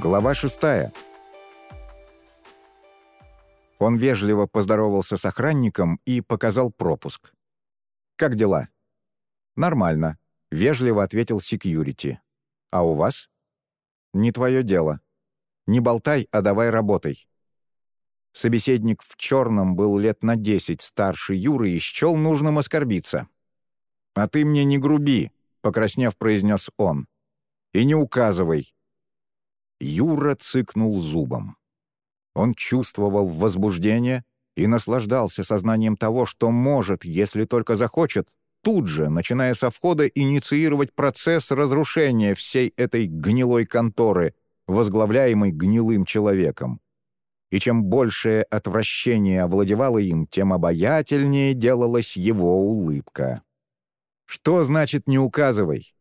Глава шестая. Он вежливо поздоровался с охранником и показал пропуск. «Как дела?» «Нормально», — вежливо ответил секьюрити. «А у вас?» «Не твое дело. Не болтай, а давай работай». Собеседник в черном был лет на десять старше Юры и счел нужным оскорбиться. «А ты мне не груби», — покраснев, произнес он. «И не указывай». Юра цыкнул зубом. Он чувствовал возбуждение и наслаждался сознанием того, что может, если только захочет, тут же, начиная со входа, инициировать процесс разрушения всей этой гнилой конторы, возглавляемой гнилым человеком. И чем большее отвращение овладевало им, тем обаятельнее делалась его улыбка. «Что значит «не указывай»?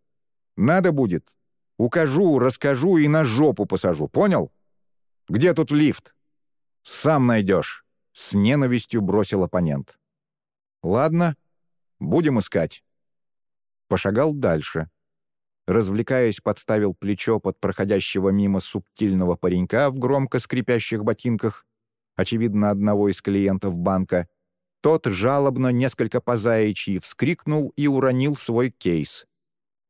Надо будет. Укажу, расскажу и на жопу посажу, понял? Где тут лифт?» «Сам найдешь», — с ненавистью бросил оппонент. «Ладно, будем искать». Пошагал дальше. Развлекаясь, подставил плечо под проходящего мимо субтильного паренька в громко скрипящих ботинках, очевидно, одного из клиентов банка. Тот жалобно, несколько позаичьи, вскрикнул и уронил свой кейс.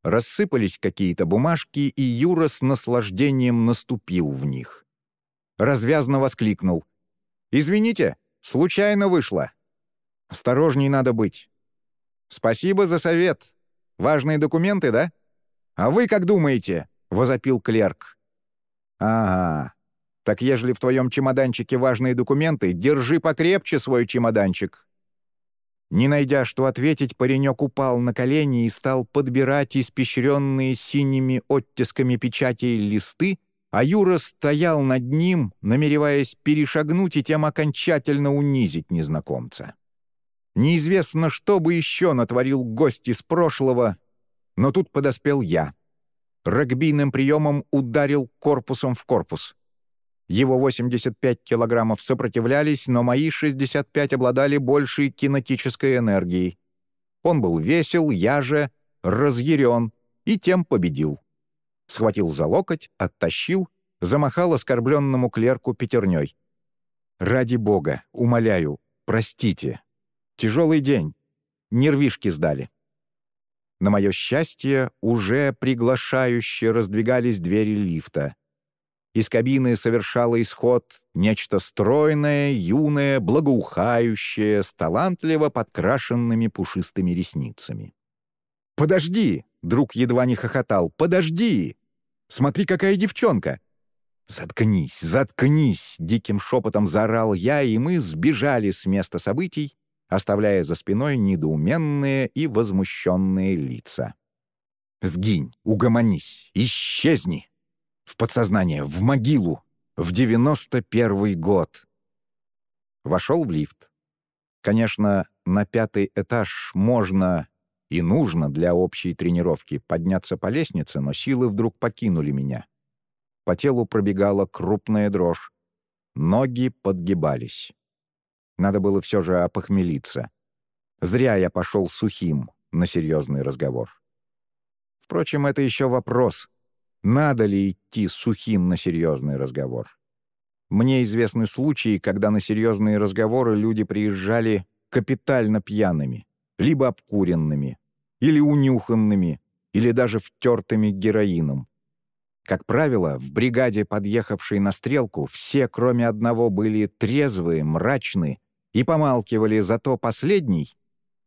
Рассыпались какие-то бумажки, и Юра с наслаждением наступил в них развязно воскликнул. «Извините, случайно вышло. Осторожней надо быть. Спасибо за совет. Важные документы, да? А вы как думаете?» — возопил клерк. «Ага. Так ежели в твоем чемоданчике важные документы, держи покрепче свой чемоданчик». Не найдя, что ответить, паренек упал на колени и стал подбирать испещренные синими оттисками печатей листы, а Юра стоял над ним, намереваясь перешагнуть и тем окончательно унизить незнакомца. Неизвестно, что бы еще натворил гость из прошлого, но тут подоспел я. Рогбийным приемом ударил корпусом в корпус. Его 85 килограммов сопротивлялись, но мои 65 обладали большей кинетической энергией. Он был весел, я же разъярен, и тем победил схватил за локоть, оттащил, замахал оскорбленному клерку пятерней. «Ради бога, умоляю, простите. Тяжелый день. Нервишки сдали». На мое счастье, уже приглашающе раздвигались двери лифта. Из кабины совершало исход нечто стройное, юное, благоухающее, с талантливо подкрашенными пушистыми ресницами. «Подожди!» — друг едва не хохотал. «Подожди! Смотри, какая девчонка!» «Заткнись, заткнись!» — диким шепотом заорал я, и мы сбежали с места событий, оставляя за спиной недоуменные и возмущенные лица. «Сгинь, угомонись, исчезни! В подсознание, в могилу, в девяносто первый год!» Вошел в лифт. Конечно, на пятый этаж можно и нужно для общей тренировки подняться по лестнице, но силы вдруг покинули меня. По телу пробегала крупная дрожь. Ноги подгибались. Надо было все же опохмелиться. Зря я пошел сухим на серьезный разговор. Впрочем, это еще вопрос. Надо ли идти сухим на серьезный разговор? Мне известны случаи, когда на серьезные разговоры люди приезжали капитально пьяными либо обкуренными, или унюханными, или даже втертыми героином. Как правило, в бригаде, подъехавшей на стрелку, все, кроме одного, были трезвые, мрачны и помалкивали, зато последний,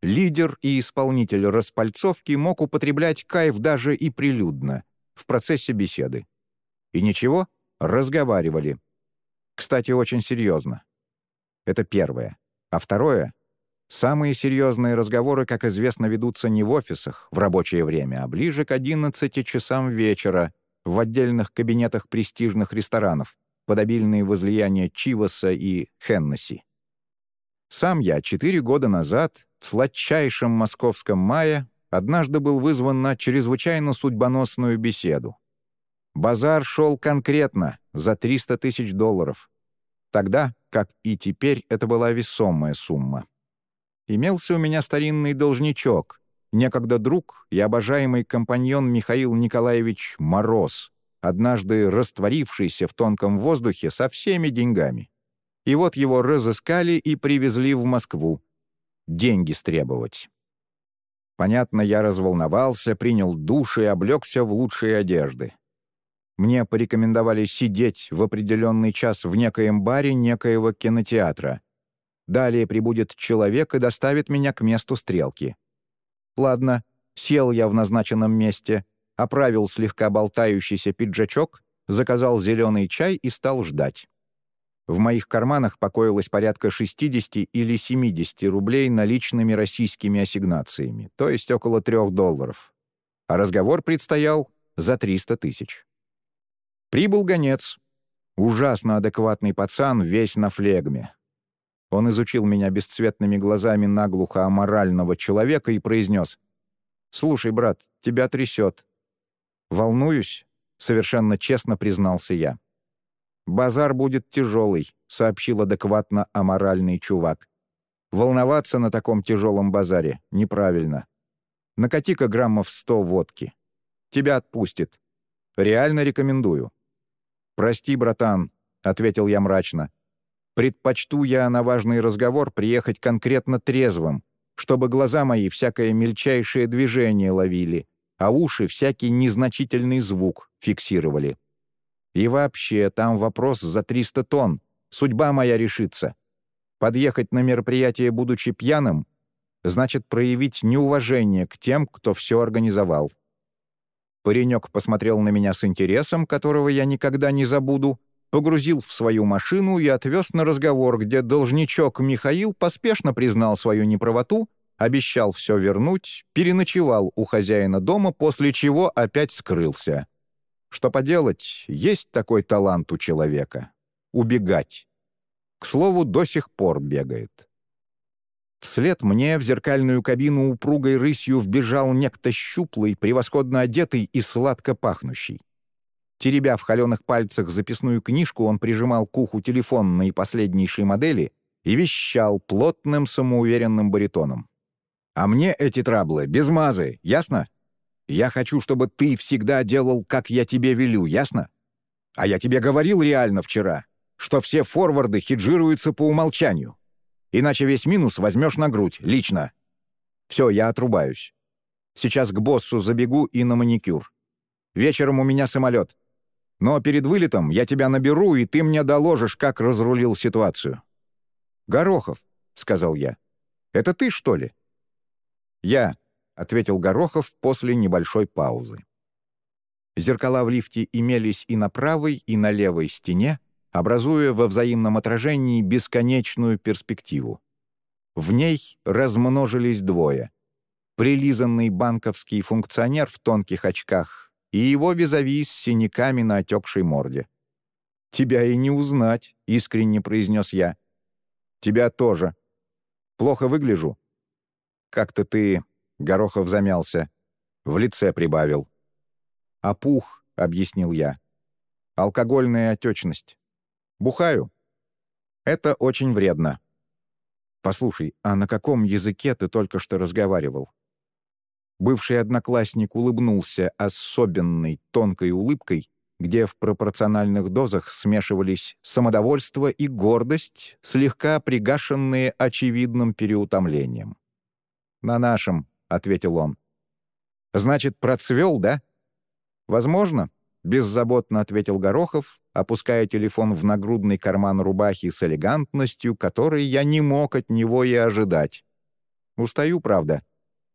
лидер и исполнитель распальцовки, мог употреблять кайф даже и прилюдно, в процессе беседы. И ничего, разговаривали. Кстати, очень серьезно. Это первое. А второе Самые серьезные разговоры, как известно, ведутся не в офисах в рабочее время, а ближе к 11 часам вечера в отдельных кабинетах престижных ресторанов под обильные возлияния Чиваса и Хеннесси. Сам я четыре года назад, в сладчайшем московском мае, однажды был вызван на чрезвычайно судьбоносную беседу. Базар шел конкретно, за 300 тысяч долларов. Тогда, как и теперь, это была весомая сумма. Имелся у меня старинный должничок, некогда друг и обожаемый компаньон Михаил Николаевич Мороз, однажды растворившийся в тонком воздухе со всеми деньгами. И вот его разыскали и привезли в Москву. Деньги стребовать. Понятно, я разволновался, принял душ и облегся в лучшие одежды. Мне порекомендовали сидеть в определенный час в некоем баре некоего кинотеатра. Далее прибудет человек и доставит меня к месту стрелки. Ладно, сел я в назначенном месте, оправил слегка болтающийся пиджачок, заказал зеленый чай и стал ждать. В моих карманах покоилось порядка 60 или 70 рублей наличными российскими ассигнациями, то есть около 3 долларов. А разговор предстоял за 300 тысяч. Прибыл гонец. Ужасно адекватный пацан, весь на флегме. Он изучил меня бесцветными глазами наглухо аморального человека и произнес. «Слушай, брат, тебя трясет». «Волнуюсь», — совершенно честно признался я. «Базар будет тяжелый», — сообщил адекватно аморальный чувак. «Волноваться на таком тяжелом базаре неправильно. Накати-ка граммов сто водки. Тебя отпустит. Реально рекомендую». «Прости, братан», — ответил я мрачно. «Предпочту я на важный разговор приехать конкретно трезвым, чтобы глаза мои всякое мельчайшее движение ловили, а уши всякий незначительный звук фиксировали. И вообще, там вопрос за 300 тонн. Судьба моя решится. Подъехать на мероприятие, будучи пьяным, значит проявить неуважение к тем, кто все организовал. Паренек посмотрел на меня с интересом, которого я никогда не забуду, погрузил в свою машину и отвез на разговор, где должничок Михаил поспешно признал свою неправоту, обещал все вернуть, переночевал у хозяина дома, после чего опять скрылся. Что поделать, есть такой талант у человека — убегать. К слову, до сих пор бегает. Вслед мне в зеркальную кабину упругой рысью вбежал некто щуплый, превосходно одетый и сладко пахнущий. Теребя в холеных пальцах записную книжку, он прижимал к уху телефон наипоследнейшей модели и вещал плотным самоуверенным баритоном. «А мне эти траблы без мазы, ясно? Я хочу, чтобы ты всегда делал, как я тебе велю, ясно? А я тебе говорил реально вчера, что все форварды хеджируются по умолчанию. Иначе весь минус возьмешь на грудь, лично. Все, я отрубаюсь. Сейчас к боссу забегу и на маникюр. Вечером у меня самолет. Но перед вылетом я тебя наберу, и ты мне доложишь, как разрулил ситуацию». «Горохов», — сказал я. «Это ты, что ли?» «Я», — ответил Горохов после небольшой паузы. Зеркала в лифте имелись и на правой, и на левой стене, образуя во взаимном отражении бесконечную перспективу. В ней размножились двое. Прилизанный банковский функционер в тонких очках и его визави с синяками на отекшей морде. «Тебя и не узнать», — искренне произнес я. «Тебя тоже. Плохо выгляжу?» «Как-то ты Горохов замялся. В лице прибавил. «Опух», — объяснил я. «Алкогольная отечность. Бухаю. Это очень вредно». «Послушай, а на каком языке ты только что разговаривал?» Бывший одноклассник улыбнулся особенной тонкой улыбкой, где в пропорциональных дозах смешивались самодовольство и гордость, слегка пригашенные очевидным переутомлением. «На нашем», ответил он. «Значит, процвел, да?» «Возможно», — беззаботно ответил Горохов, опуская телефон в нагрудный карман рубахи с элегантностью, которой я не мог от него и ожидать. «Устаю, правда,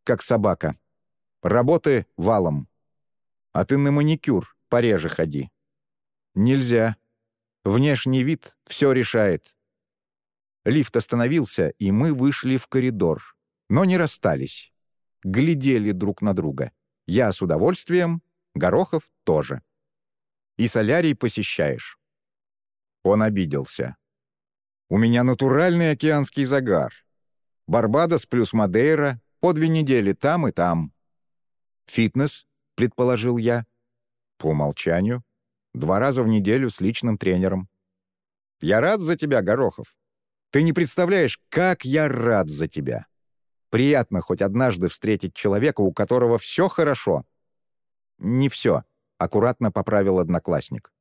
как собака. Работы валом. А ты на маникюр пореже ходи». «Нельзя. Внешний вид все решает». Лифт остановился, и мы вышли в коридор, но не расстались глядели друг на друга. Я с удовольствием, Горохов тоже. И солярий посещаешь. Он обиделся. У меня натуральный океанский загар. Барбадос плюс Мадейра, по две недели там и там. Фитнес, предположил я. По умолчанию. Два раза в неделю с личным тренером. Я рад за тебя, Горохов. Ты не представляешь, как я рад за тебя. Приятно хоть однажды встретить человека, у которого все хорошо. Не все, — аккуратно поправил одноклассник.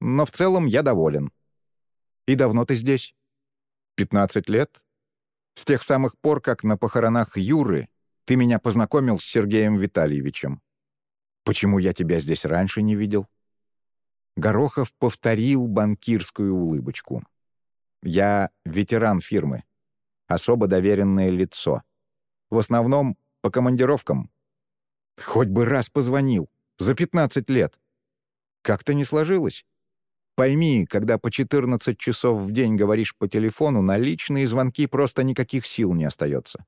«Но в целом я доволен». «И давно ты здесь?» «Пятнадцать лет. С тех самых пор, как на похоронах Юры ты меня познакомил с Сергеем Витальевичем. Почему я тебя здесь раньше не видел?» Горохов повторил банкирскую улыбочку. «Я ветеран фирмы. Особо доверенное лицо. В основном по командировкам. Хоть бы раз позвонил. За 15 лет. Как-то не сложилось. Пойми, когда по 14 часов в день говоришь по телефону, на личные звонки просто никаких сил не остается.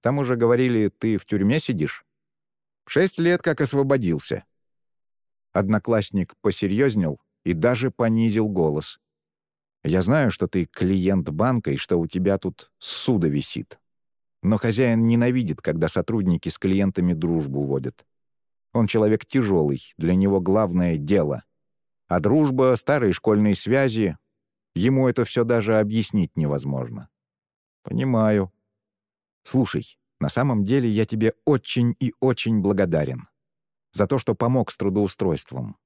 Там уже говорили, ты в тюрьме сидишь? Шесть лет как освободился. Одноклассник посерьезнел и даже понизил голос. «Я знаю, что ты клиент банка и что у тебя тут суда висит. Но хозяин ненавидит, когда сотрудники с клиентами дружбу водят. Он человек тяжелый, для него главное — дело. А дружба, старые школьные связи — ему это все даже объяснить невозможно. Понимаю. Слушай, на самом деле я тебе очень и очень благодарен. За то, что помог с трудоустройством.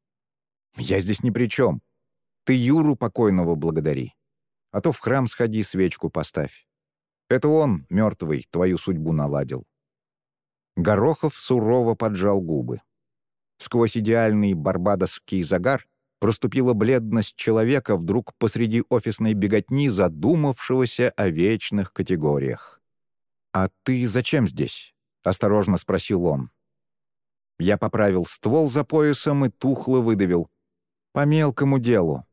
Я здесь ни при чем. Ты Юру покойного благодари. А то в храм сходи, свечку поставь. Это он, мертвый, твою судьбу наладил. Горохов сурово поджал губы. Сквозь идеальный барбадосский загар проступила бледность человека вдруг посреди офисной беготни, задумавшегося о вечных категориях. «А ты зачем здесь?» — осторожно спросил он. Я поправил ствол за поясом и тухло выдавил. «По мелкому делу.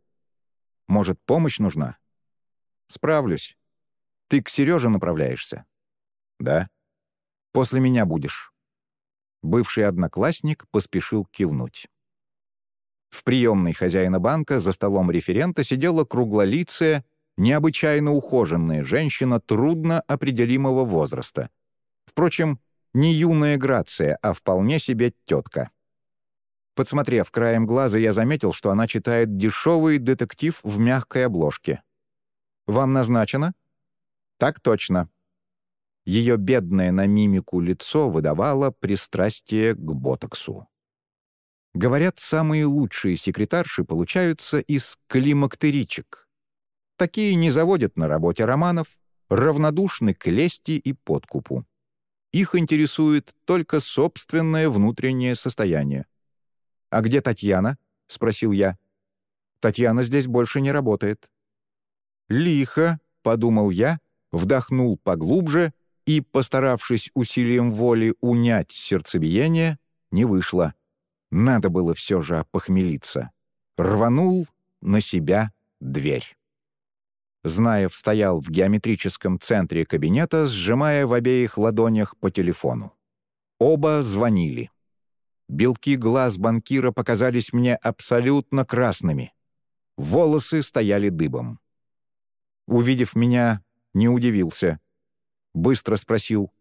Может, помощь нужна?» «Справлюсь. Ты к Сереже направляешься?» «Да». После меня будешь». Бывший одноклассник поспешил кивнуть. В приемной хозяина банка за столом референта сидела круглолицая, необычайно ухоженная женщина трудно определимого возраста. Впрочем, не юная Грация, а вполне себе тетка. Подсмотрев краем глаза, я заметил, что она читает дешевый детектив в мягкой обложке. «Вам назначено?» «Так точно», ее бедное на мимику лицо выдавало пристрастие к ботоксу. Говорят, самые лучшие секретарши получаются из климактеричек. Такие не заводят на работе романов, равнодушны к лести и подкупу. Их интересует только собственное внутреннее состояние. «А где Татьяна?» — спросил я. «Татьяна здесь больше не работает». «Лихо», — подумал я, вдохнул поглубже — и, постаравшись усилием воли унять сердцебиение, не вышло. Надо было все же опохмелиться. Рванул на себя дверь. Знаев стоял в геометрическом центре кабинета, сжимая в обеих ладонях по телефону. Оба звонили. Белки глаз банкира показались мне абсолютно красными. Волосы стояли дыбом. Увидев меня, не удивился. Быстро спросил.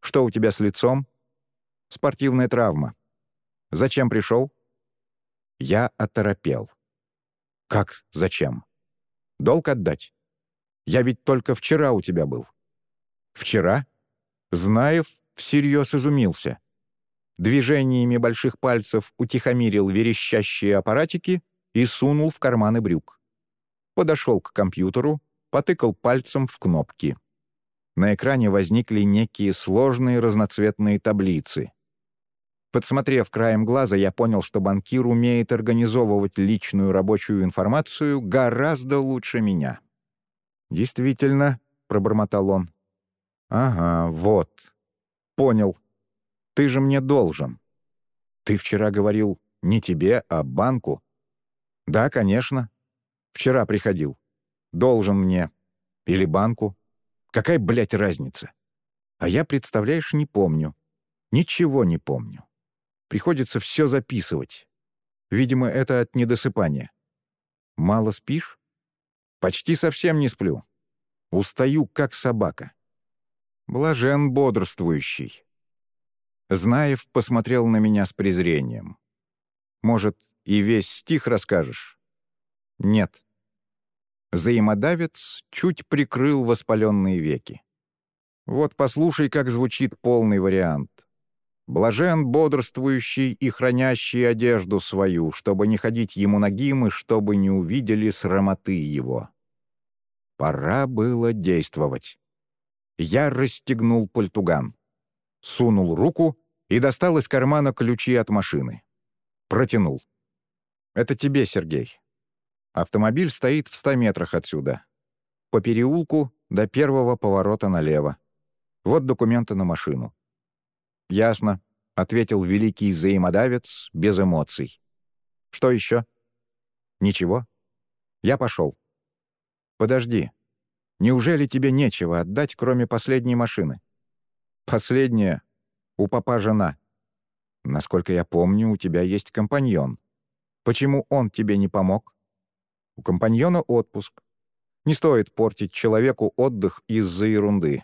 «Что у тебя с лицом?» «Спортивная травма». «Зачем пришел?» Я оторопел. «Как зачем?» «Долг отдать. Я ведь только вчера у тебя был». «Вчера?» Знаев всерьез изумился. Движениями больших пальцев утихомирил верещащие аппаратики и сунул в карманы брюк. Подошел к компьютеру, потыкал пальцем в кнопки. На экране возникли некие сложные разноцветные таблицы. Подсмотрев краем глаза, я понял, что банкир умеет организовывать личную рабочую информацию гораздо лучше меня. «Действительно», — пробормотал он. «Ага, вот. Понял. Ты же мне должен. Ты вчера говорил не тебе, а банку». «Да, конечно. Вчера приходил. Должен мне. Или банку. Какая, блядь, разница? А я, представляешь, не помню. Ничего не помню. Приходится все записывать. Видимо, это от недосыпания. Мало спишь? Почти совсем не сплю. Устаю, как собака. Блажен бодрствующий. Знаев посмотрел на меня с презрением. «Может, и весь стих расскажешь?» «Нет. Взаимодавец чуть прикрыл воспаленные веки. Вот послушай, как звучит полный вариант. Блажен бодрствующий и хранящий одежду свою, чтобы не ходить ему нагим и чтобы не увидели срамоты его. Пора было действовать. Я расстегнул пальтуган, сунул руку и достал из кармана ключи от машины. Протянул. «Это тебе, Сергей. Автомобиль стоит в ста метрах отсюда. По переулку до первого поворота налево. Вот документы на машину». «Ясно», — ответил великий взаимодавец без эмоций. «Что еще?» «Ничего. Я пошел». «Подожди. Неужели тебе нечего отдать, кроме последней машины?» «Последняя. У папа жена. Насколько я помню, у тебя есть компаньон. Почему он тебе не помог?» «У компаньона отпуск. Не стоит портить человеку отдых из-за ерунды.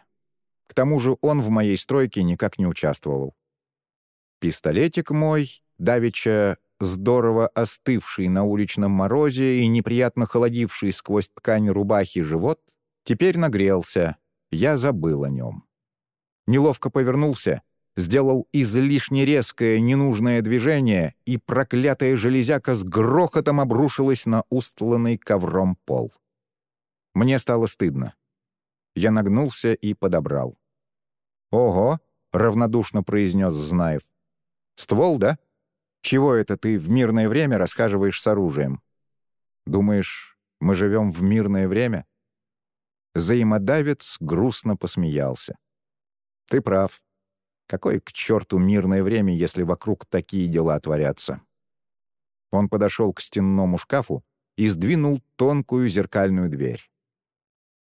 К тому же он в моей стройке никак не участвовал. Пистолетик мой, давеча здорово остывший на уличном морозе и неприятно холодивший сквозь ткань рубахи живот, теперь нагрелся, я забыл о нем. Неловко повернулся, сделал излишне резкое ненужное движение, и проклятая железяка с грохотом обрушилась на устланный ковром пол. Мне стало стыдно. Я нагнулся и подобрал. «Ого!» — равнодушно произнес Знаев. «Ствол, да? Чего это ты в мирное время расхаживаешь с оружием? Думаешь, мы живем в мирное время?» Взаимодавец грустно посмеялся. «Ты прав. Какое к черту мирное время, если вокруг такие дела творятся?» Он подошел к стенному шкафу и сдвинул тонкую зеркальную дверь.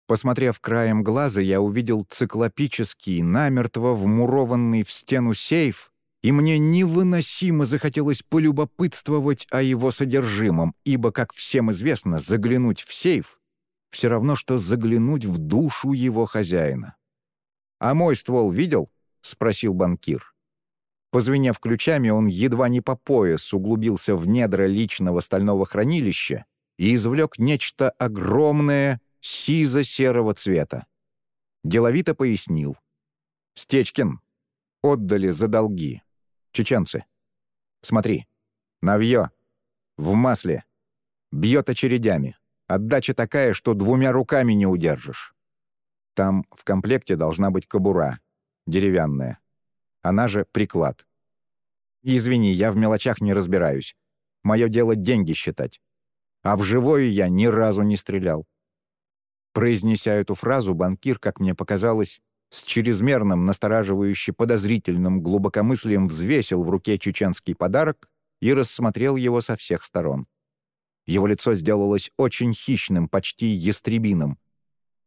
Посмотрев краем глаза, я увидел циклопический, намертво вмурованный в стену сейф и мне невыносимо захотелось полюбопытствовать о его содержимом, ибо, как всем известно, заглянуть в сейф — все равно, что заглянуть в душу его хозяина. «А мой ствол видел?» — спросил банкир. Позвенев ключами, он едва не по пояс углубился в недра личного стального хранилища и извлек нечто огромное сизо-серого цвета. Деловито пояснил. «Стечкин, отдали за долги. Чеченцы. Смотри. Навье. В масле. Бьет очередями. Отдача такая, что двумя руками не удержишь. Там в комплекте должна быть кобура. Деревянная. Она же приклад. Извини, я в мелочах не разбираюсь. Мое дело деньги считать. А в живое я ни разу не стрелял. Произнеся эту фразу, банкир, как мне показалось, с чрезмерным, настораживающе подозрительным глубокомыслием взвесил в руке чеченский подарок и рассмотрел его со всех сторон. Его лицо сделалось очень хищным, почти ястребиным.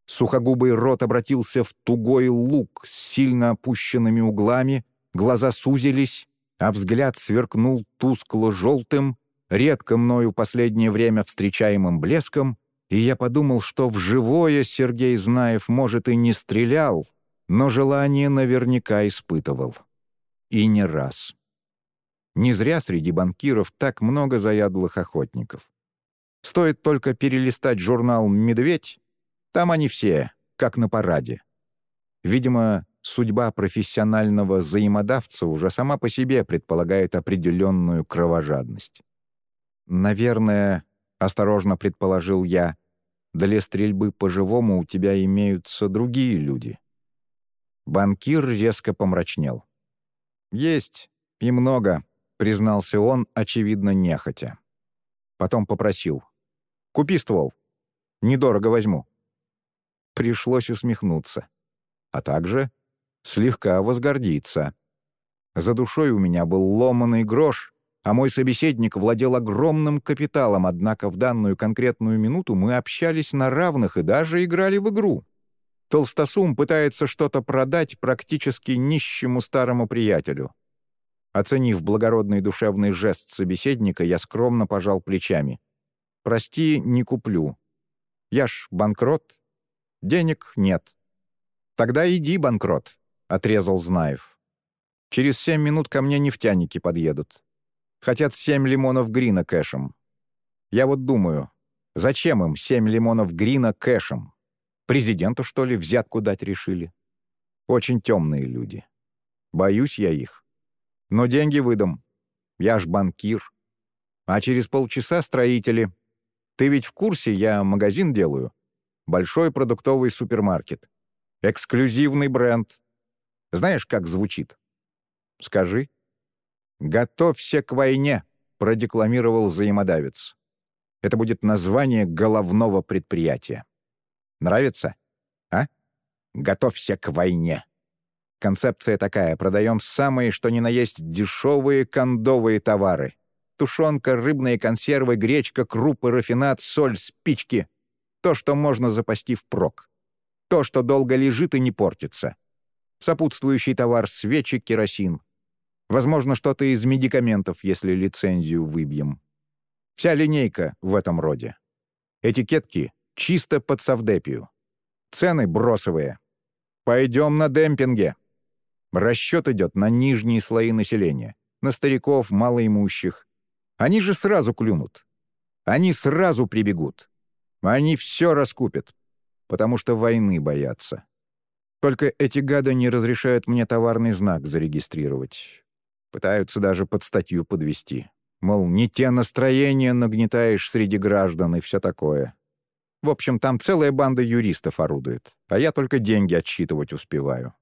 Сухогубый рот обратился в тугой лук с сильно опущенными углами, глаза сузились, а взгляд сверкнул тускло-желтым, редко мною последнее время встречаемым блеском, и я подумал, что в живое Сергей Знаев, может, и не стрелял, но желание наверняка испытывал. И не раз. Не зря среди банкиров так много заядлых охотников. Стоит только перелистать журнал «Медведь», там они все, как на параде. Видимо, судьба профессионального взаимодавца уже сама по себе предполагает определенную кровожадность. «Наверное, — осторожно предположил я, — для стрельбы по-живому у тебя имеются другие люди. Банкир резко помрачнел. «Есть, и много», — признался он, очевидно, нехотя. Потом попросил. «Купи ствол. Недорого возьму». Пришлось усмехнуться. А также слегка возгордиться. За душой у меня был ломаный грош, а мой собеседник владел огромным капиталом, однако в данную конкретную минуту мы общались на равных и даже играли в игру. Толстосум пытается что-то продать практически нищему старому приятелю. Оценив благородный душевный жест собеседника, я скромно пожал плечами. «Прости, не куплю. Я ж банкрот. Денег нет». «Тогда иди, банкрот», — отрезал Знаев. «Через семь минут ко мне нефтяники подъедут. Хотят семь лимонов грина кэшем. Я вот думаю, зачем им семь лимонов грина кэшем? Президенту, что ли, взятку дать решили? Очень темные люди. Боюсь я их. Но деньги выдам. Я ж банкир. А через полчаса строители. Ты ведь в курсе, я магазин делаю. Большой продуктовый супермаркет. Эксклюзивный бренд. Знаешь, как звучит? Скажи. «Готовься к войне», — продекламировал взаимодавец. Это будет название головного предприятия. Нравится? А? Готовься к войне. Концепция такая. Продаем самые, что ни на есть, дешевые кондовые товары. Тушенка, рыбные консервы, гречка, крупы, рафинат, соль, спички. То, что можно запасти впрок. То, что долго лежит и не портится. Сопутствующий товар — свечи, керосин. Возможно, что-то из медикаментов, если лицензию выбьем. Вся линейка в этом роде. Этикетки чисто под совдепию. Цены бросовые. Пойдем на демпинге. Расчет идет на нижние слои населения, на стариков, малоимущих. Они же сразу клюнут. Они сразу прибегут. Они все раскупят, потому что войны боятся. Только эти гады не разрешают мне товарный знак зарегистрировать. Пытаются даже под статью подвести. Мол, не те настроения нагнетаешь среди граждан и все такое. В общем, там целая банда юристов орудует, а я только деньги отсчитывать успеваю.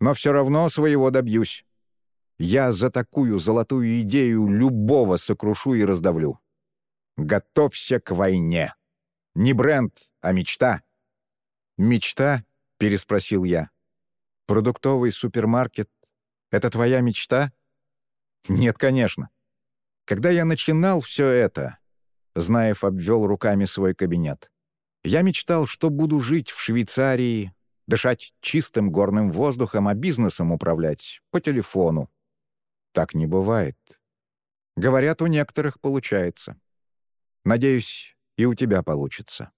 Но все равно своего добьюсь. Я за такую золотую идею любого сокрушу и раздавлю. Готовься к войне. Не бренд, а мечта. «Мечта?» — переспросил я. «Продуктовый супермаркет — это твоя мечта?» «Нет, конечно. Когда я начинал все это...» Знаев обвел руками свой кабинет. «Я мечтал, что буду жить в Швейцарии, дышать чистым горным воздухом, а бизнесом управлять по телефону. Так не бывает. Говорят, у некоторых получается. Надеюсь, и у тебя получится.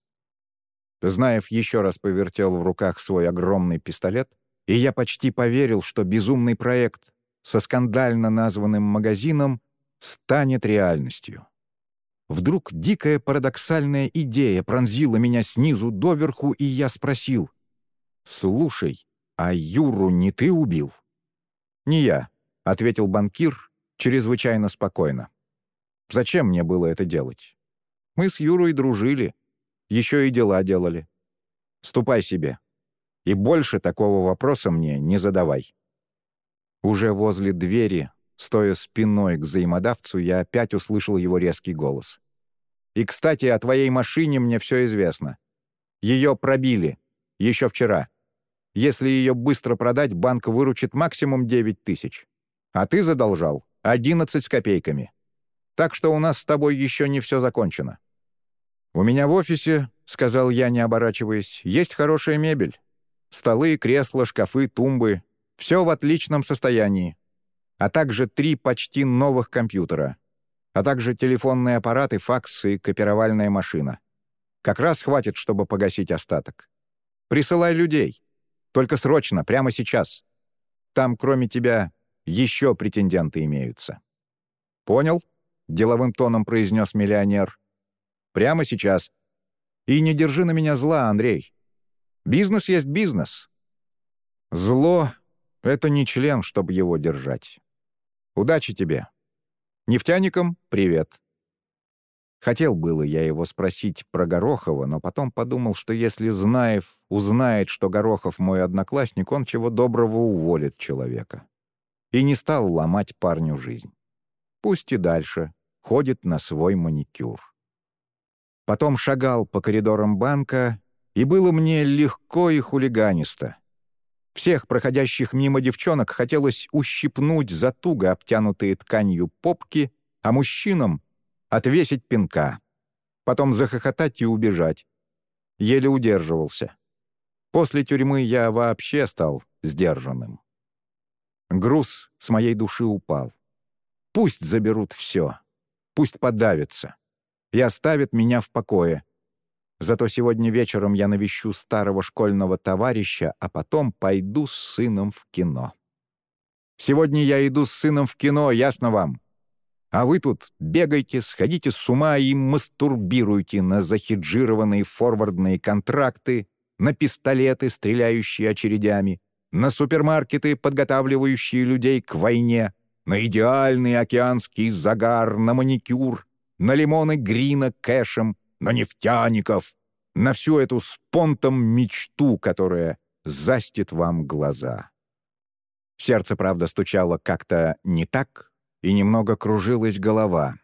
Знаев еще раз повертел в руках свой огромный пистолет, и я почти поверил, что безумный проект со скандально названным магазином станет реальностью. Вдруг дикая парадоксальная идея пронзила меня снизу доверху, и я спросил, «Слушай, а Юру не ты убил?» «Не я», — ответил банкир чрезвычайно спокойно. «Зачем мне было это делать? Мы с Юрой дружили, еще и дела делали. Ступай себе. И больше такого вопроса мне не задавай». Уже возле двери, стоя спиной к взаимодавцу, я опять услышал его резкий голос. «И, кстати, о твоей машине мне все известно. Ее пробили. Еще вчера. Если ее быстро продать, банк выручит максимум 9 тысяч. А ты задолжал 11 с копейками. Так что у нас с тобой еще не все закончено. «У меня в офисе», — сказал я, не оборачиваясь, — «есть хорошая мебель. Столы, кресла, шкафы, тумбы. Все в отличном состоянии. А также три почти новых компьютера. А также телефонные аппараты, факс и копировальная машина. Как раз хватит, чтобы погасить остаток. Присылай людей. Только срочно, прямо сейчас. Там, кроме тебя, еще претенденты имеются». «Понял?» — деловым тоном произнес миллионер. «Прямо сейчас. И не держи на меня зла, Андрей. Бизнес есть бизнес. Зло — это не член, чтобы его держать. Удачи тебе. Нефтяникам — привет. Хотел было я его спросить про Горохова, но потом подумал, что если Знаев узнает, что Горохов мой одноклассник, он чего доброго уволит человека. И не стал ломать парню жизнь. Пусть и дальше ходит на свой маникюр. Потом шагал по коридорам банка, и было мне легко и хулиганисто. Всех проходящих мимо девчонок хотелось ущипнуть за туго обтянутые тканью попки, а мужчинам отвесить пинка, потом захохотать и убежать. Еле удерживался. После тюрьмы я вообще стал сдержанным. Груз с моей души упал. Пусть заберут все. Пусть подавятся. И оставят меня в покое. Зато сегодня вечером я навещу старого школьного товарища, а потом пойду с сыном в кино. Сегодня я иду с сыном в кино, ясно вам? А вы тут бегайте, сходите с ума и мастурбируйте на захеджированные форвардные контракты, на пистолеты, стреляющие очередями, на супермаркеты, подготавливающие людей к войне, на идеальный океанский загар, на маникюр, на лимоны Грина кэшем, на нефтяников, на всю эту спонтом мечту, которая застит вам глаза. Сердце, правда, стучало как-то не так, и немного кружилась голова.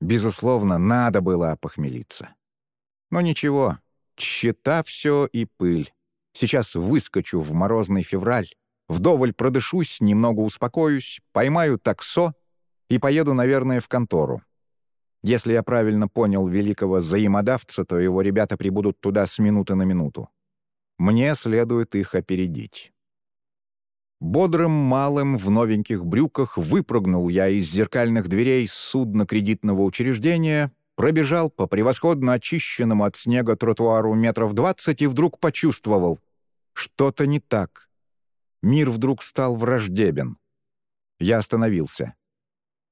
Безусловно, надо было похмелиться. Но ничего, тщета все и пыль. Сейчас выскочу в морозный февраль, вдоволь продышусь, немного успокоюсь, поймаю таксо и поеду, наверное, в контору. Если я правильно понял великого взаимодавца, то его ребята прибудут туда с минуты на минуту. Мне следует их опередить. Бодрым малым в новеньких брюках выпрыгнул я из зеркальных дверей судна кредитного учреждения, пробежал по превосходно очищенному от снега тротуару метров двадцать и вдруг почувствовал — что-то не так. Мир вдруг стал враждебен. Я остановился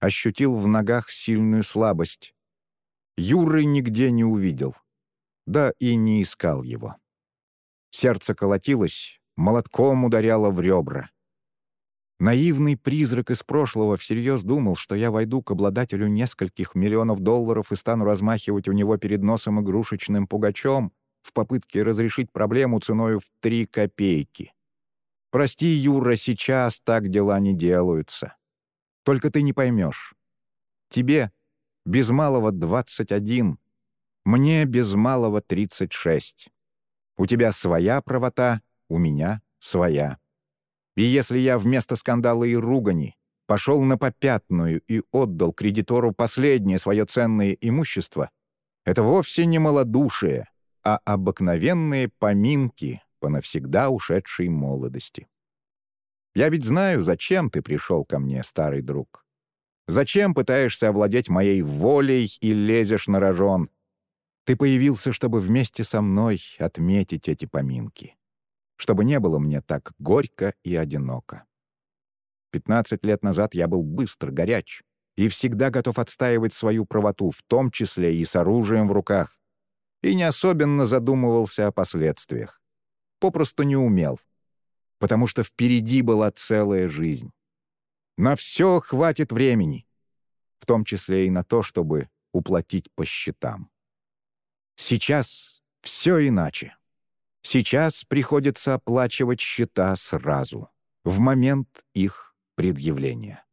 ощутил в ногах сильную слабость. Юры нигде не увидел. Да и не искал его. Сердце колотилось, молотком ударяло в ребра. Наивный призрак из прошлого всерьез думал, что я войду к обладателю нескольких миллионов долларов и стану размахивать у него перед носом игрушечным пугачом в попытке разрешить проблему ценою в три копейки. Прости, Юра, сейчас так дела не делаются. Только ты не поймешь. Тебе без малого 21, мне без малого 36. У тебя своя правота, у меня своя. И если я вместо скандала и ругани пошел на попятную и отдал кредитору последнее свое ценное имущество, это вовсе не малодушие, а обыкновенные поминки по навсегда ушедшей молодости. Я ведь знаю, зачем ты пришел ко мне, старый друг. Зачем пытаешься овладеть моей волей и лезешь на рожон? Ты появился, чтобы вместе со мной отметить эти поминки. Чтобы не было мне так горько и одиноко. Пятнадцать лет назад я был быстр, горяч и всегда готов отстаивать свою правоту, в том числе и с оружием в руках. И не особенно задумывался о последствиях. Попросту не умел потому что впереди была целая жизнь. На все хватит времени, в том числе и на то, чтобы уплатить по счетам. Сейчас все иначе. Сейчас приходится оплачивать счета сразу, в момент их предъявления.